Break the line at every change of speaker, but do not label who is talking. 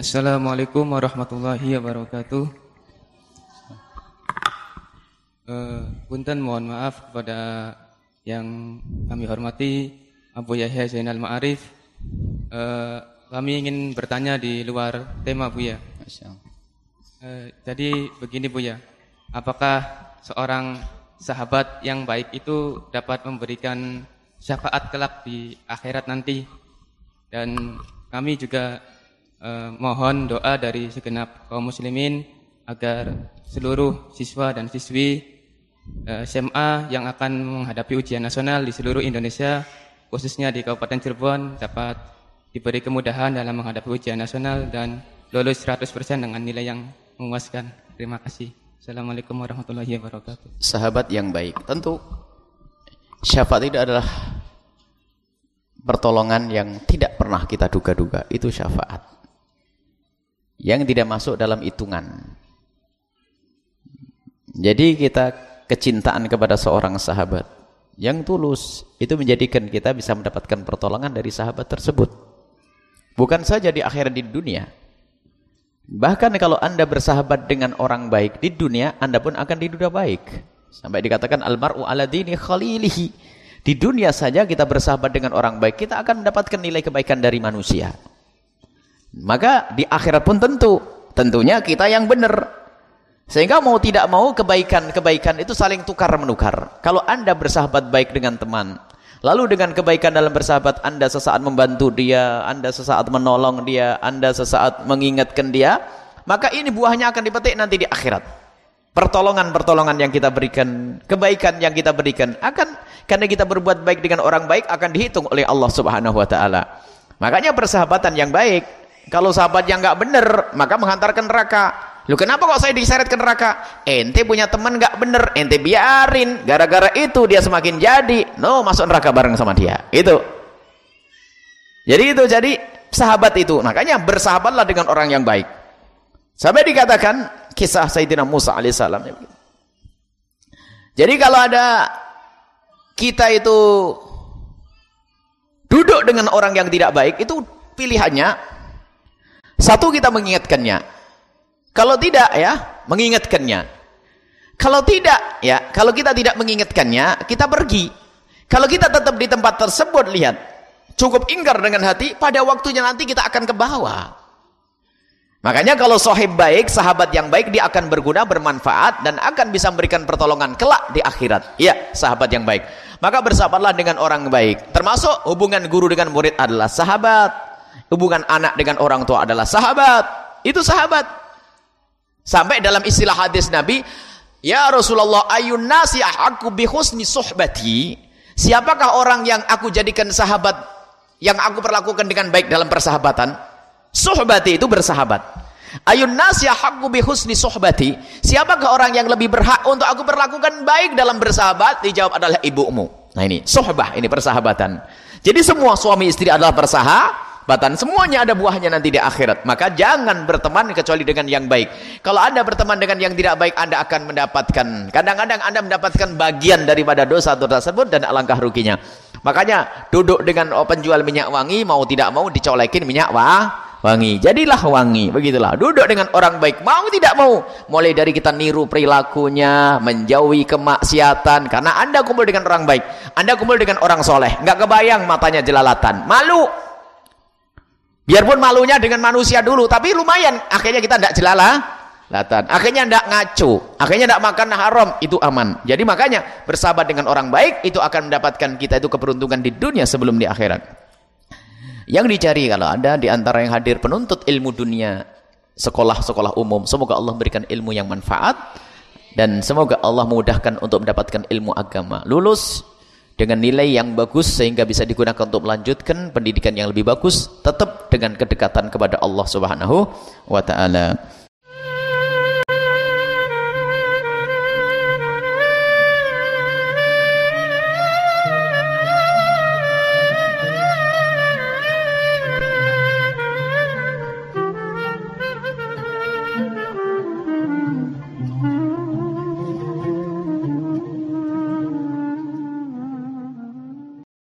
Assalamualaikum warahmatullahi wabarakatuh. Uh, punten mohon maaf kepada yang kami hormati Abu Yahya Zainal Ma'arif. Uh, kami ingin bertanya di luar tema Bu ya. Uh, jadi begini Bu ya, apakah seorang sahabat yang baik itu dapat memberikan syafaat kelak di akhirat nanti? Dan kami juga eh, mohon doa dari segenap kaum muslimin agar seluruh siswa dan siswi eh, SMA yang akan menghadapi ujian nasional di seluruh Indonesia khususnya di Kabupaten Cirebon dapat diberi kemudahan dalam menghadapi ujian nasional dan lulus 100% dengan nilai yang memuaskan. Terima kasih. Assalamualaikum warahmatullahi wabarakatuh.
Sahabat yang baik, tentu syafaat itu adalah pertolongan yang tidak pernah kita duga-duga. Itu syafaat yang tidak masuk dalam hitungan. Jadi kita kecintaan kepada seorang sahabat yang tulus itu menjadikan kita bisa mendapatkan pertolongan dari sahabat tersebut. Bukan saja di akhirat di dunia. Bahkan kalau Anda bersahabat dengan orang baik di dunia, Anda pun akan di dunia baik. Sampai dikatakan almaru ala dini khalilihi. Di dunia saja kita bersahabat dengan orang baik, kita akan mendapatkan nilai kebaikan dari manusia. Maka di akhirat pun tentu, tentunya kita yang benar. Sehingga mau tidak mau kebaikan-kebaikan itu saling tukar menukar. Kalau Anda bersahabat baik dengan teman, lalu dengan kebaikan dalam bersahabat Anda sesaat membantu dia, Anda sesaat menolong dia, Anda sesaat mengingatkan dia, maka ini buahnya akan dipetik nanti di akhirat. Pertolongan-pertolongan yang kita berikan, kebaikan yang kita berikan akan karena kita berbuat baik dengan orang baik akan dihitung oleh Allah Subhanahu wa taala. Makanya persahabatan yang baik kalau sahabat yang nggak bener, maka menghantarkan neraka. Lu kenapa kok saya diseret ke neraka? Ente punya teman nggak bener, ente biarin. Gara-gara itu dia semakin jadi. No, masuk neraka bareng sama dia. Itu. Jadi itu jadi sahabat itu. Makanya bersahabatlah dengan orang yang baik. Sampai dikatakan kisah Sayyidina Musa alaihissalam. Jadi kalau ada kita itu duduk dengan orang yang tidak baik, itu pilihannya satu kita mengingatkannya. Kalau tidak ya, mengingatkannya. Kalau tidak ya, kalau kita tidak mengingatkannya, kita pergi. Kalau kita tetap di tempat tersebut lihat, cukup ingkar dengan hati, pada waktunya nanti kita akan ke bawah. Makanya kalau sohib baik, sahabat yang baik, dia akan berguna, bermanfaat, dan akan bisa memberikan pertolongan kelak di akhirat. Iya, sahabat yang baik. Maka bersahabatlah dengan orang baik. Termasuk hubungan guru dengan murid adalah sahabat. Hubungan anak dengan orang tua adalah sahabat. Itu sahabat. Sampai dalam istilah hadis Nabi, Ya Rasulullah, ayun nasi aku bihusni suhbati. Siapakah orang yang aku jadikan sahabat yang aku perlakukan dengan baik dalam persahabatan? Suhbati itu bersahabat. Ayun nasi aku bihusni suhbati. Siapakah orang yang lebih berhak untuk aku perlakukan baik dalam bersahabat? Dijawab adalah ibumu. Nah ini, suhbah, ini persahabatan. Jadi semua suami istri adalah bersahabat semuanya ada buahnya nanti di akhirat. Maka jangan berteman kecuali dengan yang baik. Kalau anda berteman dengan yang tidak baik anda akan mendapatkan kadang-kadang anda mendapatkan bagian daripada dosa-dosa tersebut dan alangkah ruginya. Makanya duduk dengan penjual minyak wangi mau tidak mau dicolekin minyak wah wangi. Jadilah wangi begitulah. Duduk dengan orang baik mau tidak mau. Mulai dari kita niru perilakunya menjauhi kemaksiatan. Karena anda kumpul dengan orang baik anda kumpul dengan orang soleh. Nggak kebayang matanya jelalatan. Malu Biarpun malunya dengan manusia dulu, tapi lumayan. Akhirnya kita tidak jelala, latan. Akhirnya tidak ngacu, akhirnya tidak makan haram, itu aman. Jadi makanya bersahabat dengan orang baik itu akan mendapatkan kita itu keberuntungan di dunia sebelum di akhirat. Yang dicari kalau ada di antara yang hadir penuntut ilmu dunia, sekolah-sekolah umum, semoga Allah berikan ilmu yang manfaat dan semoga Allah memudahkan untuk mendapatkan ilmu agama. Lulus dengan nilai yang bagus sehingga bisa digunakan untuk melanjutkan pendidikan yang lebih bagus tetap dengan kedekatan kepada Allah Subhanahu wa taala.